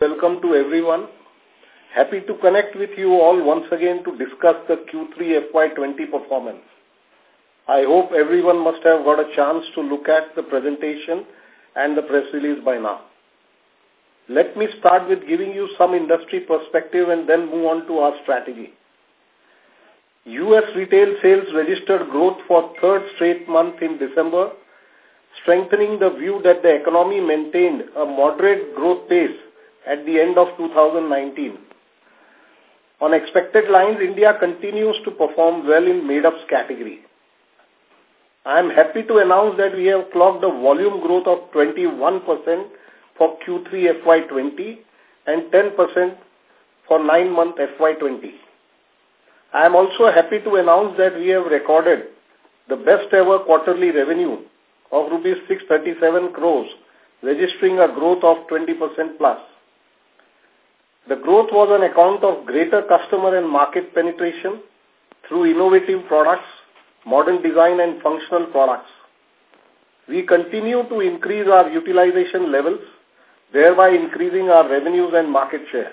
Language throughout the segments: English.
Welcome to everyone. Happy to connect with you all once again to discuss the Q3 FY20 performance. I hope everyone must have got a chance to look at the presentation and the press release by now. Let me start with giving you some industry perspective and then move on to our strategy. U.S. retail sales registered growth for third straight month in December, strengthening the view that the economy maintained a moderate growth pace at the end of 2019. On expected lines, India continues to perform well in made-ups category. I am happy to announce that we have clocked a volume growth of 21% for Q3 FY20 and 10% for 9-month FY20. I am also happy to announce that we have recorded the best ever quarterly revenue of rupees 637 crores, registering a growth of 20% plus. The growth was on account of greater customer and market penetration through innovative products modern design and functional products. We continue to increase our utilization levels, thereby increasing our revenues and market share.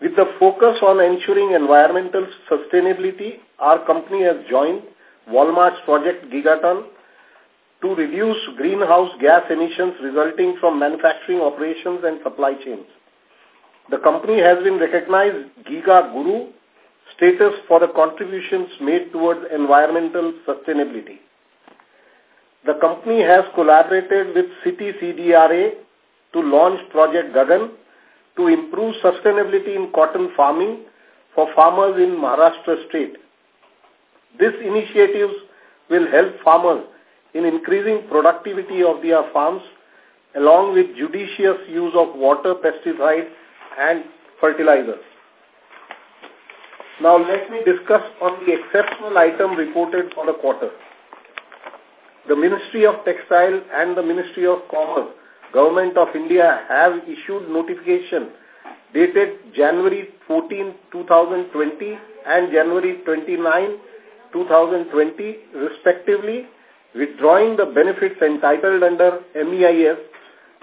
With the focus on ensuring environmental sustainability, our company has joined Walmart's Project Gigaton to reduce greenhouse gas emissions resulting from manufacturing operations and supply chains. The company has been recognized Giga Guru status for the contributions made towards environmental sustainability. The company has collaborated with CITI CDRA to launch Project Gagan to improve sustainability in cotton farming for farmers in Maharashtra state. These initiatives will help farmers in increasing productivity of their farms along with judicious use of water, pesticides and fertilizers. Now let me discuss on the exceptional item reported for the quarter. The Ministry of Textile and the Ministry of Commerce, Government of India have issued notification dated January 14, 2020 and January 29, 2020 respectively, withdrawing the benefits entitled under MEIS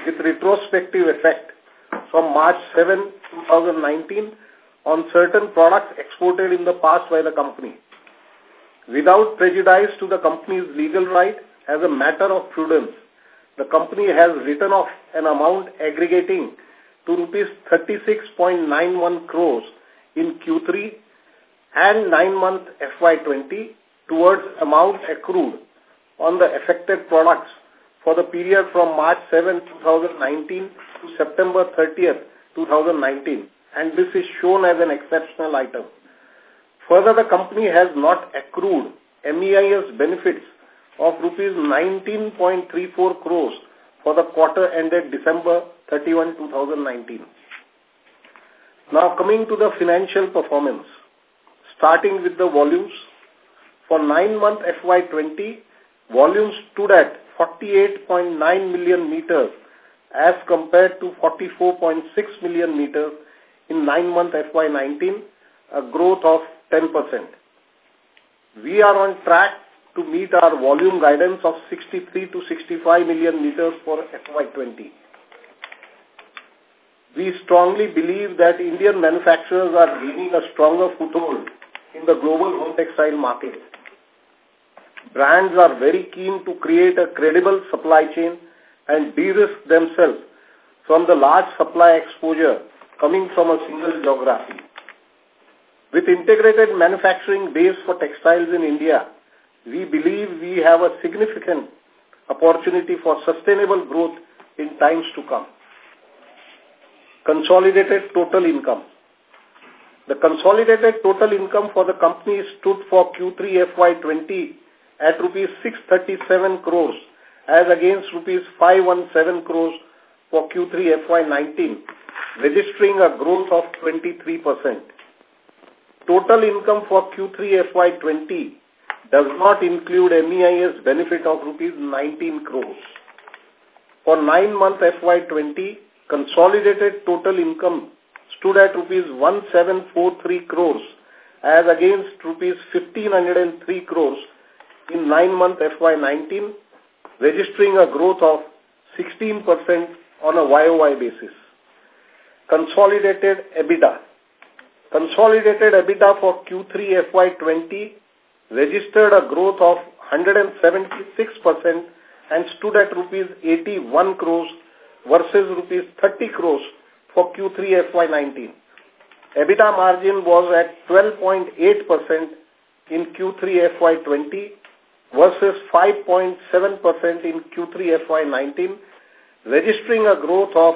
with retrospective effect from March 7, 2019 on certain products exported in the past by the company. Without prejudice to the company's legal right, as a matter of prudence, the company has written off an amount aggregating to rupees 36.91 crores in Q3 and 9-month FY20 towards amount accrued on the affected products for the period from March 7, 2019 to September 30, 2019 and this is shown as an exceptional item. Further, the company has not accrued MEIS benefits of rupees 19.34 crores for the quarter ended December 31, 2019. Now coming to the financial performance, starting with the volumes. For 9-month FY20, volumes stood at 48.9 million meters as compared to 44.6 million meters in 9-month FY19, a growth of 10%. We are on track to meet our volume guidance of 63 to 65 million meters for FY20. We strongly believe that Indian manufacturers are gaining a stronger foothold in the global home textile market. Brands are very keen to create a credible supply chain and de-risk themselves from the large supply exposure coming from a single geography. With integrated manufacturing base for textiles in India, we believe we have a significant opportunity for sustainable growth in times to come. Consolidated total income. The consolidated total income for the company stood for Q3 FY20 at rupees 637 crores as against rupees 517 crores for Q3 FY19 registering a growth of 23%. Total income for Q3 FY20 does not include MEIS benefit of rupees 19 crores. For 9-month FY20, consolidated total income stood at rupees 1743 crores as against rupees 1503 crores in 9-month FY19, registering a growth of 16% on a YOY basis. Consolidated EBITDA. Consolidated EBITDA for Q3 FY20 registered a growth of 176% and stood at rupees 81 crores versus rupees 30 crores for Q3 FY19. EBITDA margin was at 12.8% in Q3 FY20 versus 5.7% in Q3 FY19, registering a growth of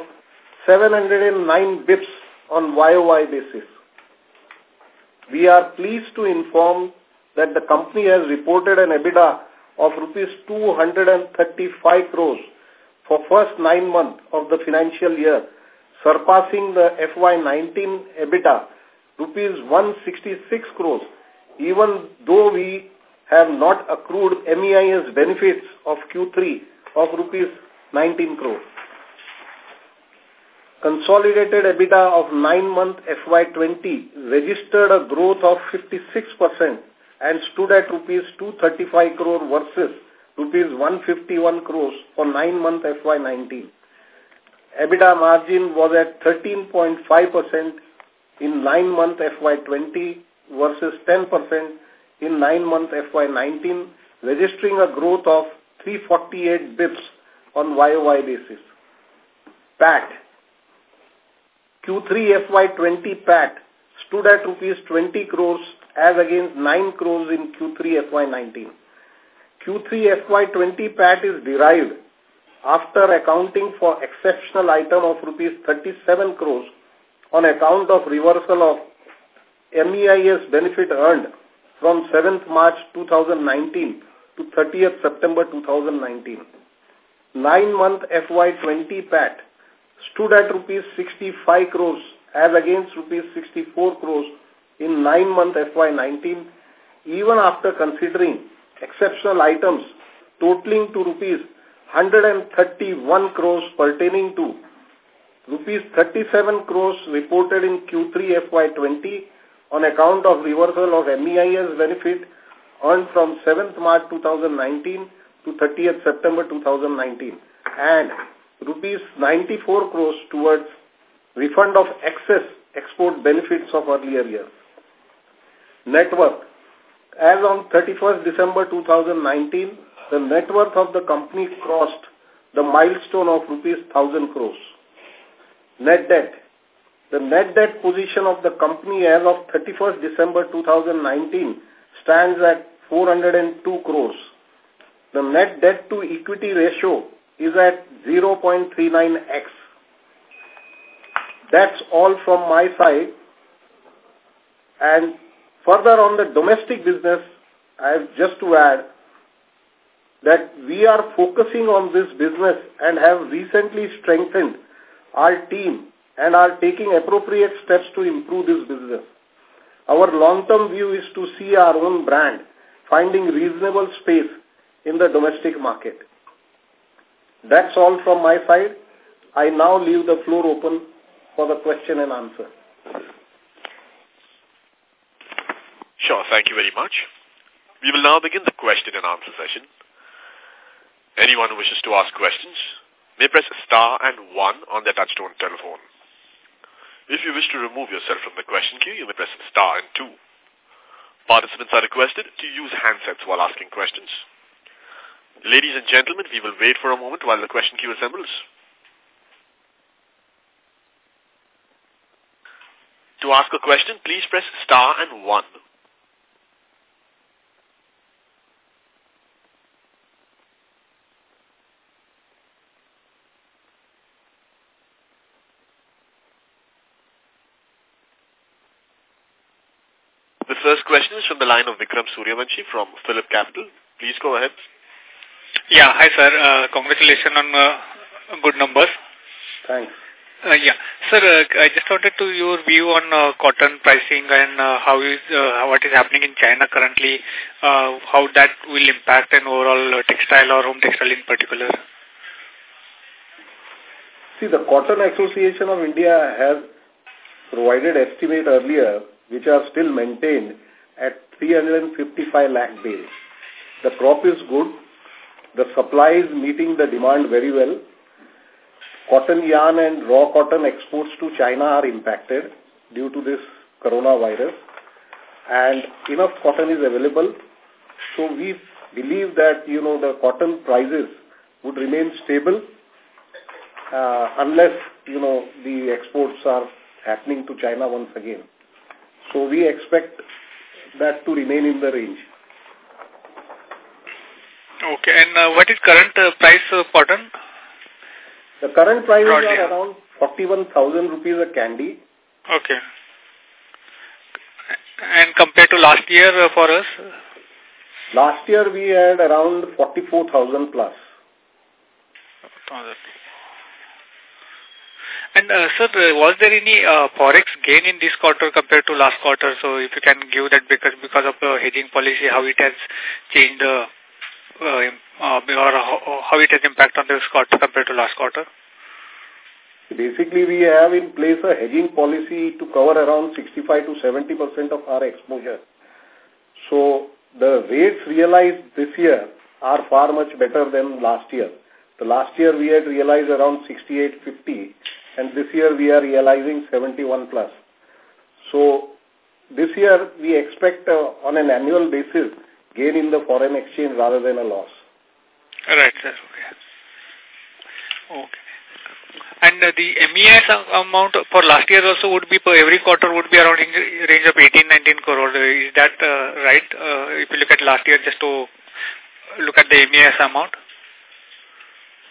709 bips on YOY basis. We are pleased to inform that the company has reported an EBITDA of rupees 235 crores for first nine months of the financial year, surpassing the FY19 EBITDA rupees 166 crores, even though we have not accrued MEIS benefits of Q3 of rupees 19 crores. Consolidated EBITDA of nine-month FY20 registered a growth of 56% and stood at rupees 235 crore versus rupees 151 crores for nine-month FY19. EBITDA margin was at 13.5% in nine-month FY20 versus 10% in nine-month FY19, registering a growth of 348 bips on YOY basis. PAT. Q3 FY20 PAT stood at rupees 20 crores as against 9 crores in Q3 FY19. Q3 FY20 PAT is derived after accounting for exceptional item of rupees 37 crores on account of reversal of MEIS benefit earned from 7th March 2019 to 30th September 2019. Nine-month FY20 PAT stood at rupees 65 crores as against rupees 64 crores in nine-month FY19, even after considering exceptional items totaling to rupees 131 crores pertaining to rupees 37 crores reported in Q3 FY20 on account of reversal of MEIS benefit earned from 7th March 2019 to 30th September 2019 and rupees 94 crores towards refund of excess export benefits of earlier years. Net worth. As on 31st December 2019, the net worth of the company crossed the milestone of rupees 1000 crores. Net debt. The net debt position of the company as of 31st December 2019 stands at 402 crores. The net debt to equity ratio is at 0.39x. That's all from my side. And further on the domestic business, I have just to add that we are focusing on this business and have recently strengthened our team and are taking appropriate steps to improve this business. Our long-term view is to see our own brand finding reasonable space in the domestic market. That's all from my side. I now leave the floor open for the question and answer. Sure, thank you very much. We will now begin the question and answer session. Anyone who wishes to ask questions may press star and one on their touchtone telephone. If you wish to remove yourself from the question queue, you may press star and two. Participants are requested to use handsets while asking questions. Ladies and gentlemen, we will wait for a moment while the question queue assembles. To ask a question, please press star and one. The first question is from the line of Vikram Suryavanshi from Phillip Capital. Please go ahead. Yeah, hi sir. Uh, congratulations on uh, good numbers. Thanks. Uh, yeah, sir. Uh, I just wanted to your view on uh, cotton pricing and uh, how is uh, what is happening in China currently. Uh, how that will impact an overall uh, textile or home textile in particular. See, the Cotton Association of India has provided estimate earlier, which are still maintained at 355 lakh bales. The crop is good, the supply is meeting the demand very well. cotton yarn and raw cotton exports to China are impacted due to this coronavirus and enough cotton is available. So we believe that, you know, the cotton prices would remain stable uh, unless, you know, the exports are happening to China once again. So we expect that to remain in the range. Okay, and uh, what is current uh, price of cotton? The current prices Broadly. are around 41,000 rupees a candy. Okay. And compared to last year uh, for us? Last year we had around 44,000 plus. Uh, sir, uh, was there any uh, forex gain in this quarter compared to last quarter? So if you can give that because because of the hedging policy, how it has changed, uh, uh, uh, or how, how it has impact on this quarter compared to last quarter? Basically, we have in place a hedging policy to cover around 65 to 70 percent of our exposure. So the rates realized this year are far much better than last year. The last year we had realized around 68.50 and this year we are realizing 71 plus. So this year we expect uh, on an annual basis gain in the foreign exchange rather than a loss. Right, sir. Okay. Okay. And uh, the MEIS amount for last year also would be per every quarter would be around in range of 18, 19 crore. Is that uh, right? Uh, if you look at last year, just to look at the MEIS amount?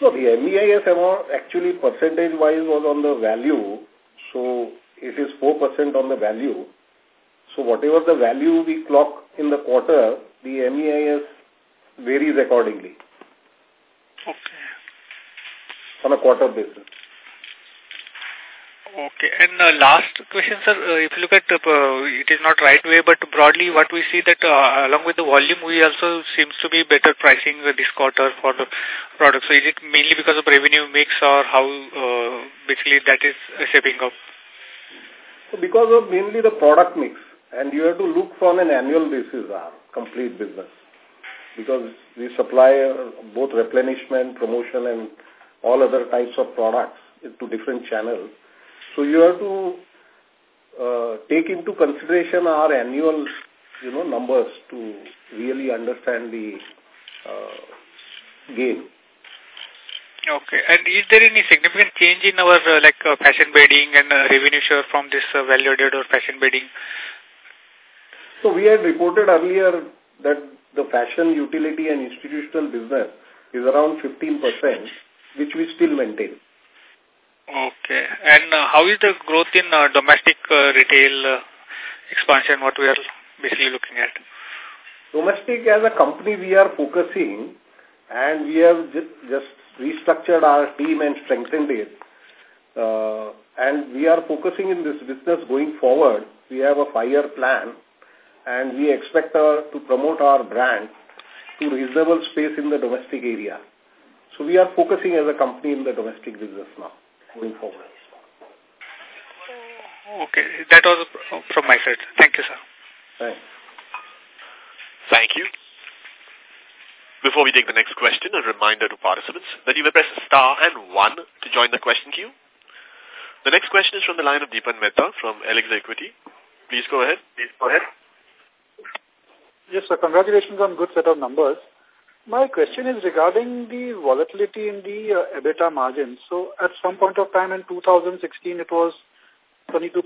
So the MEIS amount actually percentage-wise was on the value. So it is 4% on the value. So whatever the value we clock in the quarter, the MEIS varies accordingly. Okay. On a quarter basis. Okay. And uh, last question, sir, uh, if you look at, uh, it is not right way, but broadly what we see that uh, along with the volume, we also seems to be better pricing this quarter for the product. So is it mainly because of revenue mix or how uh, basically that is shaping up? So because of mainly the product mix and you have to look from an annual basis our complete business because we supply uh, both replenishment, promotion and all other types of products to different channels. So you have to uh, take into consideration our annual, you know, numbers to really understand the uh, gain. Okay. And is there any significant change in our uh, like uh, fashion bedding and uh, revenue share from this uh, value-added or fashion bedding? So we had reported earlier that the fashion, utility and institutional business is around 15%, which we still maintain. Okay. And uh, how is the growth in uh, domestic uh, retail uh, expansion, what we are basically looking at? Domestic as a company, we are focusing and we have just restructured our team and strengthened it. Uh, and we are focusing in this business going forward. We have a five-year plan and we expect uh, to promote our brand to reasonable space in the domestic area. So we are focusing as a company in the domestic business now going forward. Oh, okay, that was from my side. Thank you, sir. Thanks. Thank you. Before we take the next question, a reminder to participants that you may press star and one to join the question queue. The next question is from the line of Deepan Mehta from Elixir Equity. Please go ahead. Please go ahead. Yes, sir. Congratulations on good set of numbers. My question is regarding the volatility in the uh, EBITDA margin. So at some point of time in 2016, it was 22%,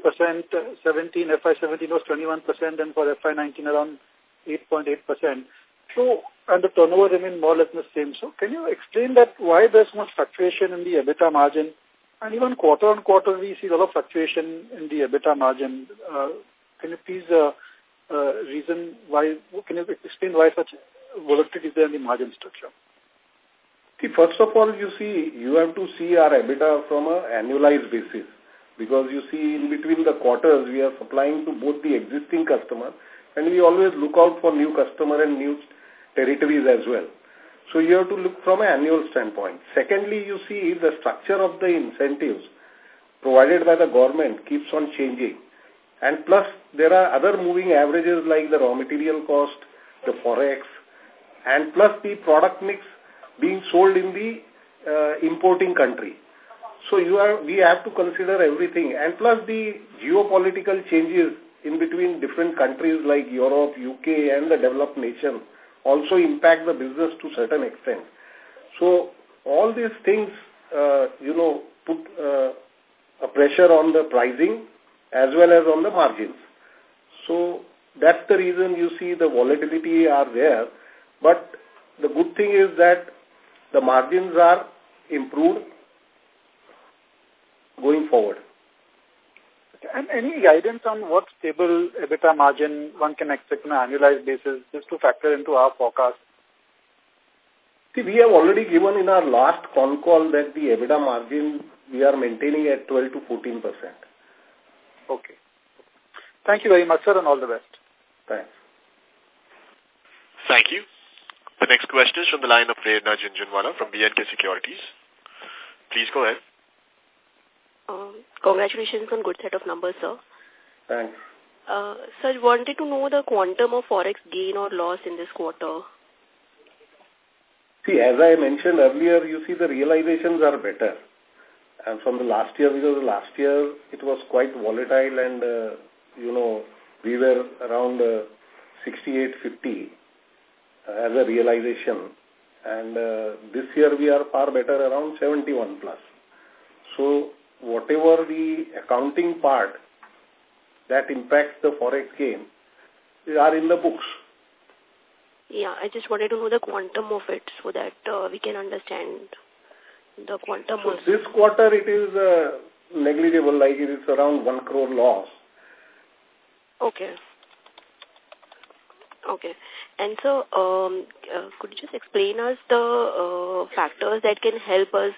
uh, 17, FY17 was 21%, and for FY19 around 8.8%. So, and the turnover remained more or less the same. So can you explain that why there's much fluctuation in the EBITDA margin? And even quarter on quarter, we see a lot of fluctuation in the EBITDA margin. Uh, can you please uh, uh, reason why, can you explain why such volatility is there in the margin structure? See, first of all, you see, you have to see our EBITDA from an annualized basis. Because you see, in between the quarters, we are supplying to both the existing customer and we always look out for new customer and new territories as well. So you have to look from an annual standpoint. Secondly, you see the structure of the incentives provided by the government keeps on changing. And plus, there are other moving averages like the raw material cost, the forex, and plus the product mix being sold in the uh, importing country. So you are, we have to consider everything. And plus the geopolitical changes in between different countries like Europe, UK and the developed nation also impact the business to certain extent. So all these things, uh, you know, put uh, a pressure on the pricing as well as on the margins. So that's the reason you see the volatility are there. But the good thing is that the margins are improved going forward. And any guidance on what stable EBITDA margin one can expect on an annualized basis just to factor into our forecast? See, we have already given in our last con call that the EBITDA margin we are maintaining at 12 to 14 percent. Okay. Thank you very much, sir, and all the best. Thanks. Thank you. The next question is from the line of Prerna Jhunjhunwala from B&K Securities. Please go ahead. Um, congratulations on good set of numbers, sir. Thanks. Uh, sir, wanted to know the quantum of forex gain or loss in this quarter. See, as I mentioned earlier, you see the realizations are better. And from the last year, because last year it was quite volatile and, uh, you know, we were around uh, 68.50 uh, as a realization. And uh, this year we are far better around 71 plus. So whatever the accounting part that impacts the forex gain are in the books. Yeah, I just wanted to know the quantum of it so that uh, we can understand the quantum. So this quarter it is uh, negligible, like it is around 1 crore loss. Okay. Okay. And so, um, uh, could you just explain us the uh, factors that can help us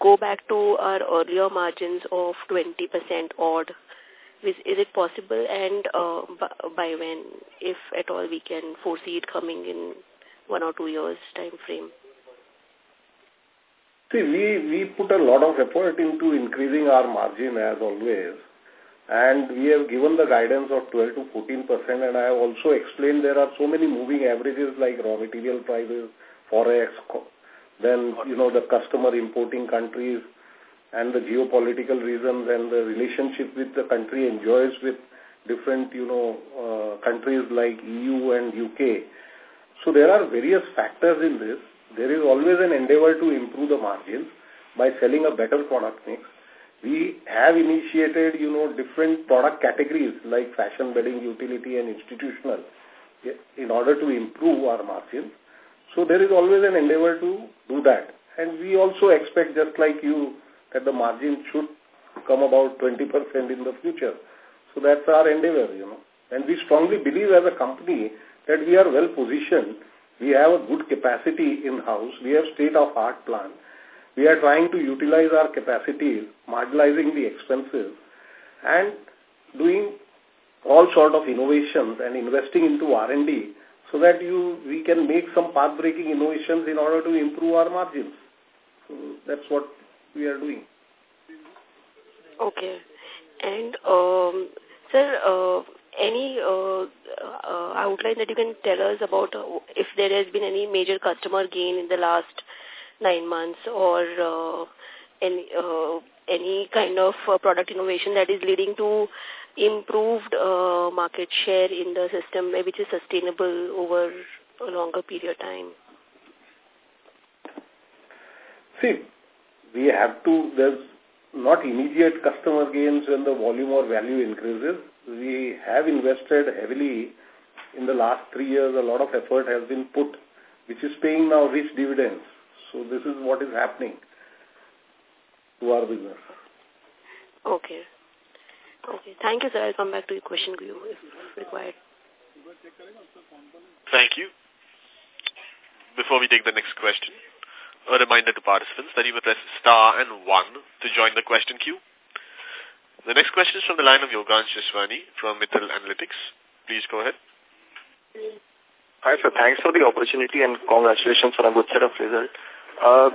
go back to our earlier margins of 20% odd? Is, is it possible and uh, by when, if at all, we can foresee it coming in one or two years time frame? See, we, we put a lot of effort into increasing our margin as always. And we have given the guidance of 12 to 14 percent. And I have also explained there are so many moving averages like raw material prices, forex, then, you know, the customer importing countries and the geopolitical reasons and the relationship with the country enjoys with different, you know, uh, countries like EU and UK. So there are various factors in this. There is always an endeavor to improve the margins by selling a better product mix. We have initiated, you know, different product categories like fashion, bedding, utility and institutional in order to improve our margins. So there is always an endeavor to do that. And we also expect, just like you, that the margin should come about 20% in the future. So that's our endeavor, you know. And we strongly believe as a company that we are well positioned. We have a good capacity in-house. We have state-of-art plant. We are trying to utilize our capacities, marginalizing the expenses, and doing all sort of innovations and investing into R&D so that you we can make some path-breaking innovations in order to improve our margins. So that's what we are doing. Okay. And, um, sir, uh, any uh, uh, outline that you can tell us about uh, if there has been any major customer gain in the last nine months or uh, any, uh, any kind of uh, product innovation that is leading to improved market share in the system, which is sustainable over a longer period of time? See, we have to, there's not immediate customer gains when the volume or value increases. We have invested heavily in the last three years. A lot of effort has been put, which is paying now rich dividends. So this is what is happening to our business. Okay. Okay. Thank you, sir. I'll come back to your question queue if required. Thank you. Before we take the next question, a reminder to participants that you may press star and one to join the question queue. The next question is from the line of Yogansh Shishwani from Mittal Analytics. Please go ahead. Hi, sir. Thanks for the opportunity and congratulations on a good set of results. Uh,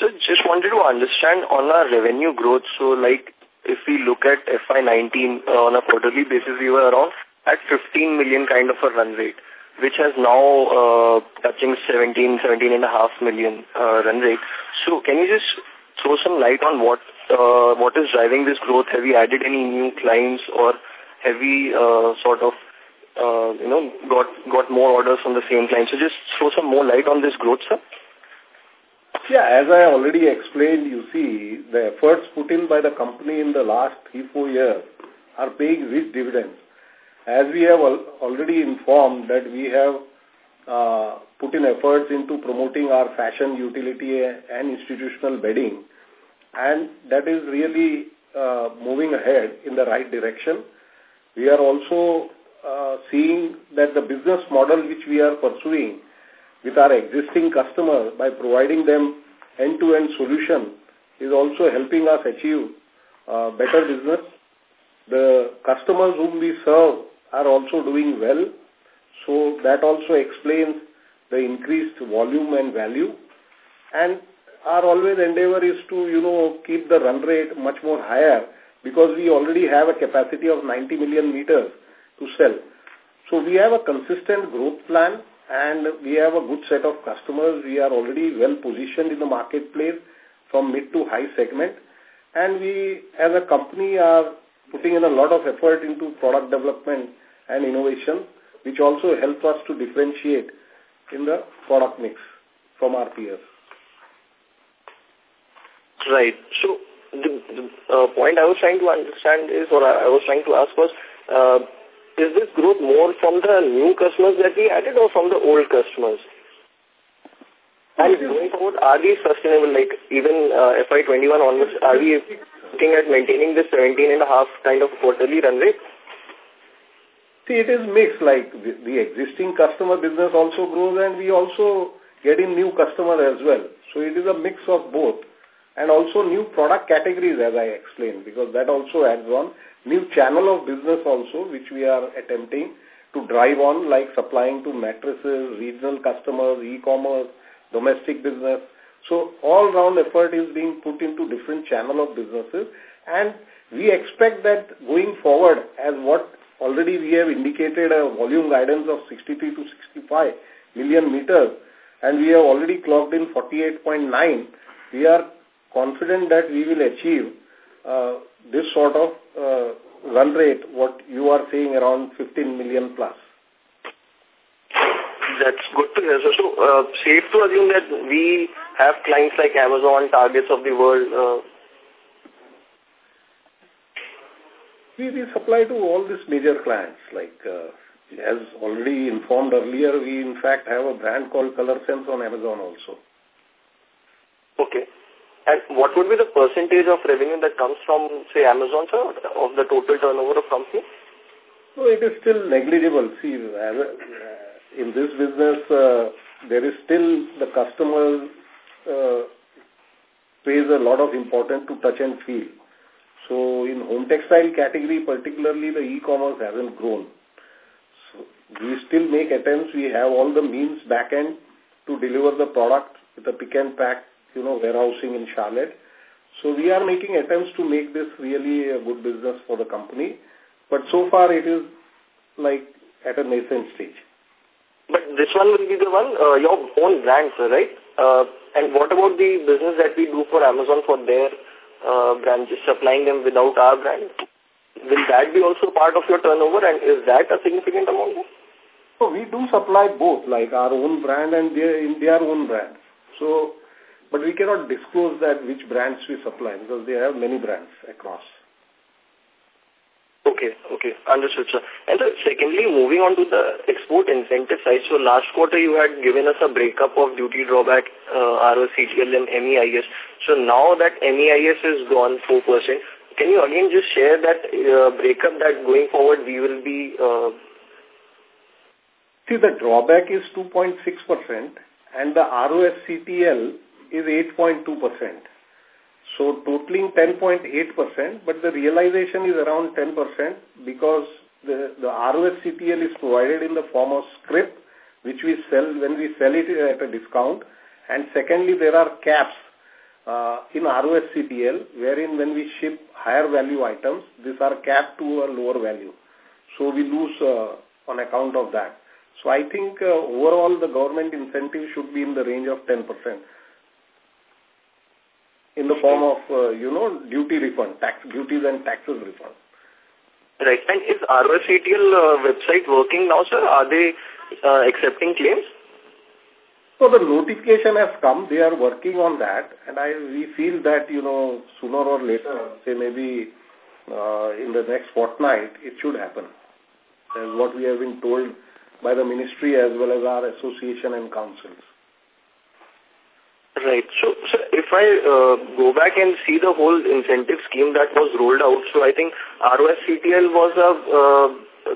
so just wanted to understand on our revenue growth. So like if we look at FY19 uh, on a quarterly basis, we were around at 15 million kind of a run rate, which has now uh, touching 17, 17 and a half million uh, run rate. So can you just throw some light on what uh, what is driving this growth? Have you added any new clients or have we uh, sort of uh, you know got got more orders from the same client? So just throw some more light on this growth, sir. Yeah, as I already explained, you see, the efforts put in by the company in the last three, four years are paying rich dividends. As we have al already informed that we have uh, put in efforts into promoting our fashion, utility and institutional bedding, and that is really uh, moving ahead in the right direction. We are also uh, seeing that the business model which we are pursuing with our existing customers by providing them end-to-end -end solution is also helping us achieve uh, better business. The customers whom we serve are also doing well. So that also explains the increased volume and value. And our always endeavor is to, you know, keep the run rate much more higher because we already have a capacity of 90 million meters to sell. So we have a consistent growth plan and we have a good set of customers. We are already well positioned in the marketplace from mid to high segment. And we, as a company, are putting in a lot of effort into product development and innovation, which also helps us to differentiate in the product mix from our peers. Right. So the, the uh, point I was trying to understand is, or I was trying to ask was, uh, is this growth more from the new customers that we added or from the old customers? And going forward, are these sustainable, like even uh, FY21 onwards, are we looking at maintaining this 17 and a half kind of quarterly run rate? See, it is mixed, like the, the existing customer business also grows and we also get in new customer as well. So it is a mix of both. And also new product categories, as I explained, because that also adds on new channel of business also, which we are attempting to drive on, like supplying to mattresses, regional customers, e-commerce, domestic business. So all-round effort is being put into different channel of businesses. And we expect that going forward, as what already we have indicated a volume guidance of 63 to 65 million meters, and we have already clocked in 48.9, we are confident that we will achieve uh, this sort of uh, run rate, what you are saying around 15 million plus. That's good to hear. So, so uh, safe to assume that we have clients like Amazon, Targets of the world. Uh... We, we supply to all these major clients. Like, uh, as already informed earlier, we in fact have a brand called Color Sense on Amazon also. And what would be the percentage of revenue that comes from, say, Amazon, sir, of the total turnover of company? No, it is still negligible. See, in this business, uh, there is still the customer uh, pays a lot of importance to touch and feel. So in home textile category, particularly the e-commerce hasn't grown. So we still make attempts. We have all the means back end to deliver the product with a pick and pack you know, warehousing in Charlotte. So we are making attempts to make this really a good business for the company. But so far it is like at a nascent stage. But this one will be the one, uh, your own brand, sir, right? Uh, and what about the business that we do for Amazon for their uh, brand, just supplying them without our brand? Will that be also part of your turnover and is that a significant amount? So we do supply both, like our own brand and their, in their own brand. So but we cannot disclose that which brands we supply because they have many brands across. Okay, okay. Understood, sir. And uh, secondly, moving on to the export incentive side. So last quarter you had given us a breakup of duty drawback, uh, ROSCTL and MEIS. So now that MEIS is gone 4%, can you again just share that uh, breakup that going forward we will be... Uh... See, the drawback is 2.6% and the ROSCTL is 8.2%. So totaling 10.8%, but the realization is around 10% because the, the ROSCTL is provided in the form of scrip, which we sell when we sell it at a discount. And secondly, there are caps uh, in ROSCTL, wherein when we ship higher value items, these are capped to a lower value. So we lose uh, on account of that. So I think uh, overall the government incentive should be in the range of 10%. In the form of, uh, you know, duty refund, tax duties and taxes refund. Right. And is ROSCTL uh, website working now, sir? Are they uh, accepting claims? So the notification has come. They are working on that, and I we feel that you know sooner or later, say maybe uh, in the next fortnight, it should happen. As what we have been told by the ministry as well as our association and councils. Right. So, so if I uh, go back and see the whole incentive scheme that was rolled out, so I think ROSCTL was a, uh,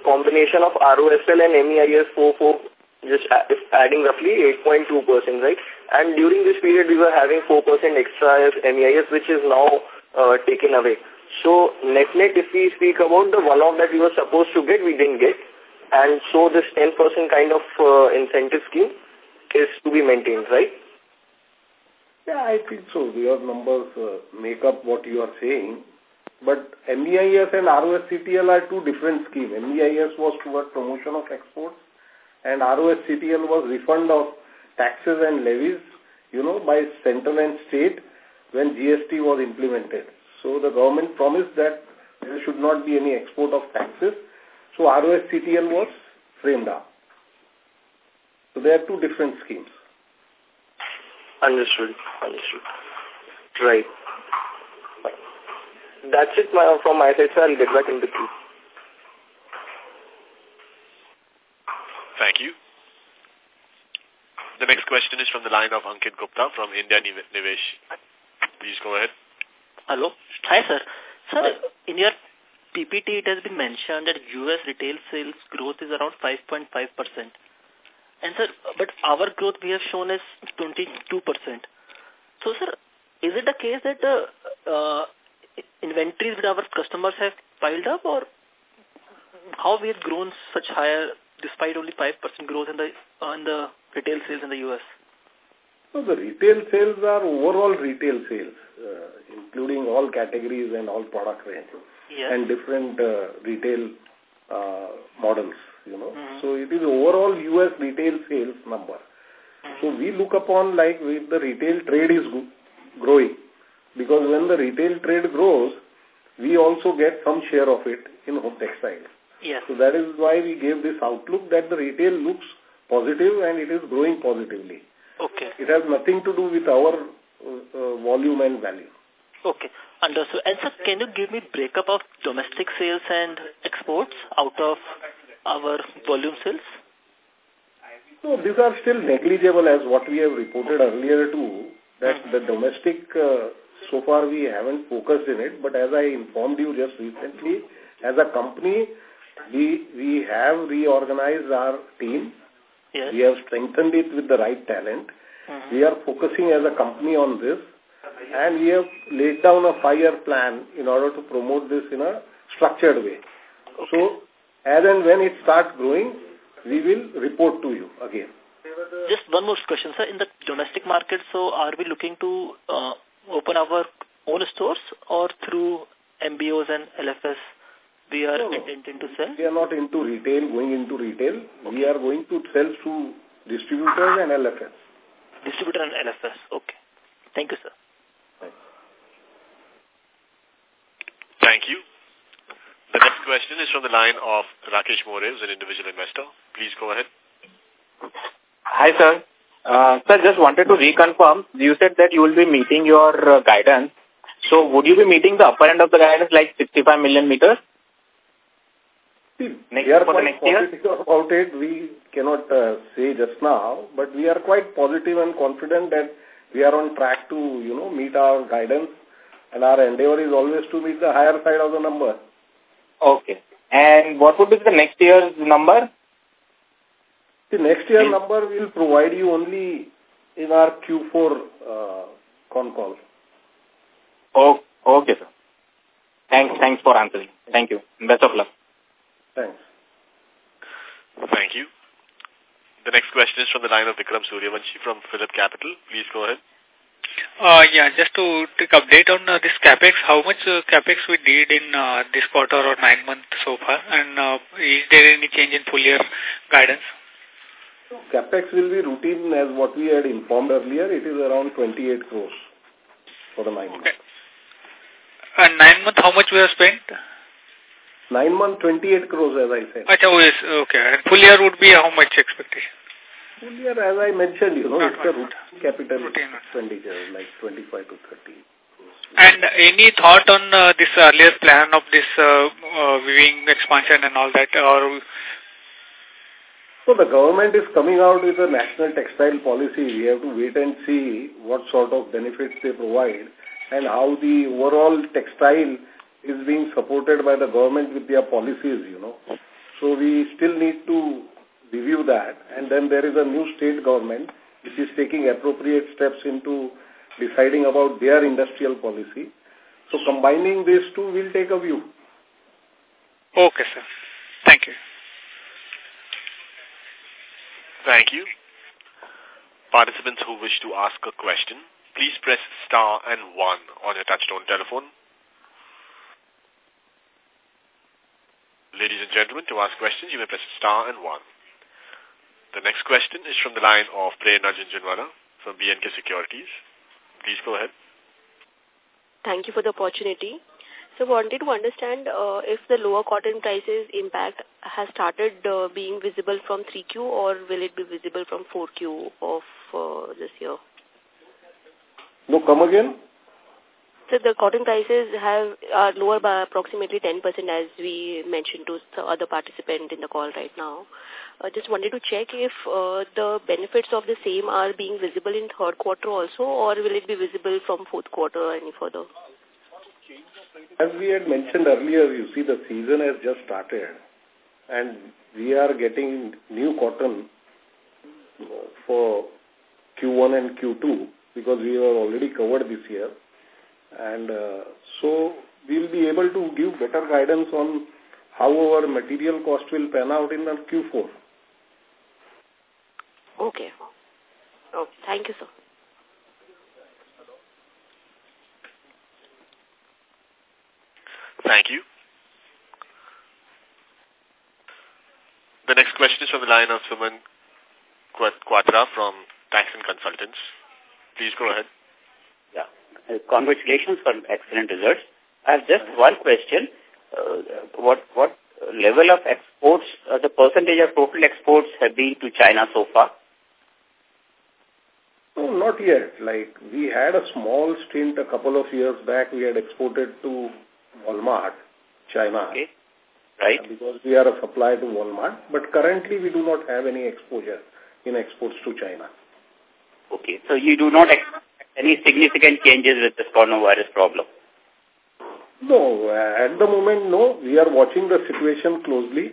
combination of ROSL and MEIS 44, just adding roughly 8.2%, right? And during this period, we were having 4% extra as MEIS, which is now uh, taken away. So, net-net, if we speak about the one-off that we were supposed to get, we didn't get. And so this 10% kind of uh, incentive scheme is to be maintained, right? Yeah, I think so. Your numbers uh, make up what you are saying. But MEIS and ROSCTL are two different schemes. MEIS was toward promotion of exports and ROSCTL was refund of taxes and levies, you know, by central and state when GST was implemented. So the government promised that there should not be any export of taxes. So ROSCTL was framed up. So there are two different schemes. Understood. Understood. Right. That's it my, from my side, sir. I'll get back in the queue. Thank you. The next question is from the line of Ankit Gupta from India Nivesh. Please go ahead. Hello. Hi, sir. Sir, in your PPT, it has been mentioned that U.S. retail sales growth is around 5.5%. And sir, but our growth we have shown is 22%. So sir, is it the case that the uh, inventories with our customers have piled up or how we have grown such higher despite only 5% growth in the, uh, in the retail sales in the U.S.? So the retail sales are overall retail sales, uh, including all categories and all product range yes. and different uh, retail uh, models you know. Mm -hmm. So it is overall U.S. retail sales number. Mm -hmm. So we look upon like with the retail trade is growing because when the retail trade grows, we also get some share of it in home textiles. Yes. So that is why we gave this outlook that the retail looks positive and it is growing positively. Okay. It has nothing to do with our uh, uh, volume and value. Okay. Understood. And sir, can you give me breakup of domestic sales and exports out of our volume sales? No, these are still negligible as what we have reported earlier too, that mm -hmm. the domestic, uh, so far we haven't focused in it, but as I informed you just recently, as a company, we, we have reorganized our team. Yes. We have strengthened it with the right talent. Mm -hmm. We are focusing as a company on this and we have laid down a five-year plan in order to promote this in a structured way. Okay. So as and when it starts growing, we will report to you again. Just one more question, sir. In the domestic market, so are we looking to uh, open our own stores or through MBOs and LFS we are no, intending to sell? We are not into retail, going into retail. Okay. We are going to sell through distributors and LFS. Distributor and LFS. Okay. Thank you, sir. Thank you. The next question is from the line of Rakesh More, who's an individual investor. Please go ahead. Hi, sir. Uh, sir, just wanted to reconfirm. You said that you will be meeting your uh, guidance. So, would you be meeting the upper end of the guidance, like 65 million meters? See, next, we are for the quite next year? positive about it. We cannot uh, say just now, but we are quite positive and confident that we are on track to, you know, meet our guidance. And our endeavor is always to meet the higher side of the number. Okay. And what would be the next year's number? The next year in number will provide you only in our Q4 uh, con call. Oh, okay, sir. Thanks, thanks for answering. Thank you. Best of luck. Thanks. Thank you. The next question is from the line of Vikram Suryavanshi from Phillip Capital. Please go ahead. Uh, yeah, just to take update on uh, this capex, how much uh, capex we did in uh, this quarter or nine months so far, and uh, is there any change in full year guidance? Capex will be routine as what we had informed earlier. It is around 28 crores for the nine okay. months. And nine months, how much we have spent? Nine months, 28 crores, as I said. Achha, oh, yes, okay. And full year would be how much expectation? Full year, as I mentioned, you know, Not it's a routine capital Routine. expenditure, like 25 to 30. And any thought on uh, this earlier plan of this uh, uh, weaving expansion and all that? Or So the government is coming out with a national textile policy. We have to wait and see what sort of benefits they provide and how the overall textile is being supported by the government with their policies, you know. So we still need to review that. And then there is a new state government which is taking appropriate steps into deciding about their industrial policy. So combining these two, we'll take a view. okay, sir. Thank you. Thank you. Participants who wish to ask a question, please press star and one on your touchtone telephone. Ladies and gentlemen, to ask questions, you may press star and one. The next question is from the line of Prerna Jhunjhunwala from B&K Securities. Please go ahead. Thank you for the opportunity. So wanted to understand uh, if the lower cotton prices impact has started uh, being visible from 3Q or will it be visible from 4Q of uh, this year? No, come again? So the cotton prices have are lower by approximately 10% as we mentioned to the other participant in the call right now. I uh, just wanted to check if uh, the benefits of the same are being visible in third quarter also or will it be visible from fourth quarter any further? As we had mentioned earlier, you see the season has just started and we are getting new cotton for Q1 and Q2 because we are already covered this year. And uh, so we'll be able to give better guidance on how our material cost will pan out in the Q4. Okay. Oh, thank you, sir. Thank you. The next question is from the line of Suman Quatra from Tax and Consultants. Please go ahead. Yeah. Uh, congratulations for excellent results. I have just one question. Uh, what what level of exports, uh, the percentage of total exports have been to China so far? No, not yet. Like, we had a small stint a couple of years back. We had exported to Walmart, China. Okay. Right. Because we are a supplier to Walmart. But currently, we do not have any exposure in exports to China. Okay. So you do not expect any significant changes with this coronavirus problem? No. Uh, at the moment, no. We are watching the situation closely.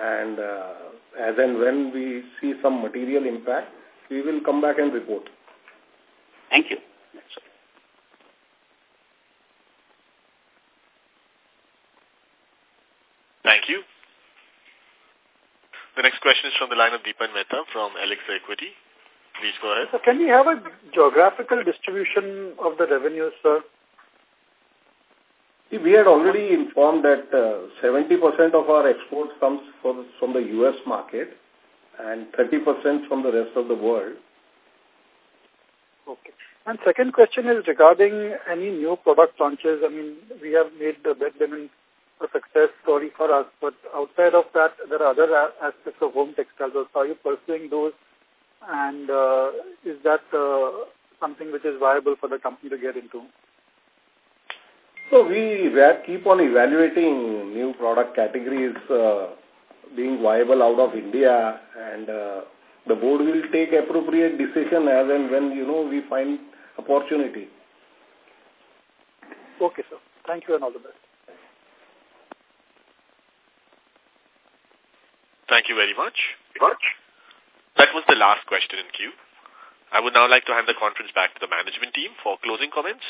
And uh, as and when we see some material impact, we will come back and report. Thank you. Thank you. The next question is from the line of Deepan Mehta from Elixir Equity. Please go ahead. So can we have a geographical distribution of the revenues, sir? See, we had already informed that 70% uh, of our exports comes from, from the U.S. market and 30% from the rest of the world. Okay. And second question is regarding any new product launches. I mean, we have made the bed linen a success story for us, but outside of that, there are other aspects of home textiles. So are you pursuing those? And uh, is that uh, something which is viable for the company to get into? So we keep on evaluating new product categories uh, being viable out of India and uh, the board will take appropriate decision as and when, you know, we find opportunity. Okay, sir. Thank you and all the best. Thank you very much. That was the last question in queue. I would now like to hand the conference back to the management team for closing comments.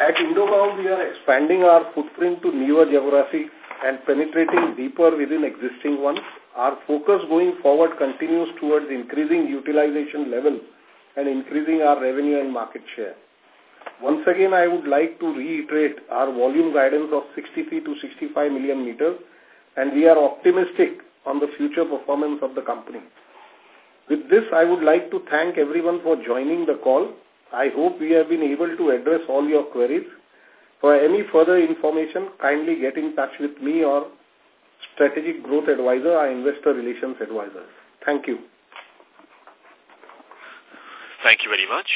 At Indo Count, we are expanding our footprint to newer geography and penetrating deeper within existing ones. Our focus going forward continues towards increasing utilization level and increasing our revenue and market share. Once again, I would like to reiterate our volume guidance of 63 to 65 million meters and we are optimistic on the future performance of the company. With this, I would like to thank everyone for joining the call. I hope we have been able to address all your queries. For any further information, kindly get in touch with me or Strategic Growth Advisor, our Investor Relations Advisor. Thank you. Thank you very much.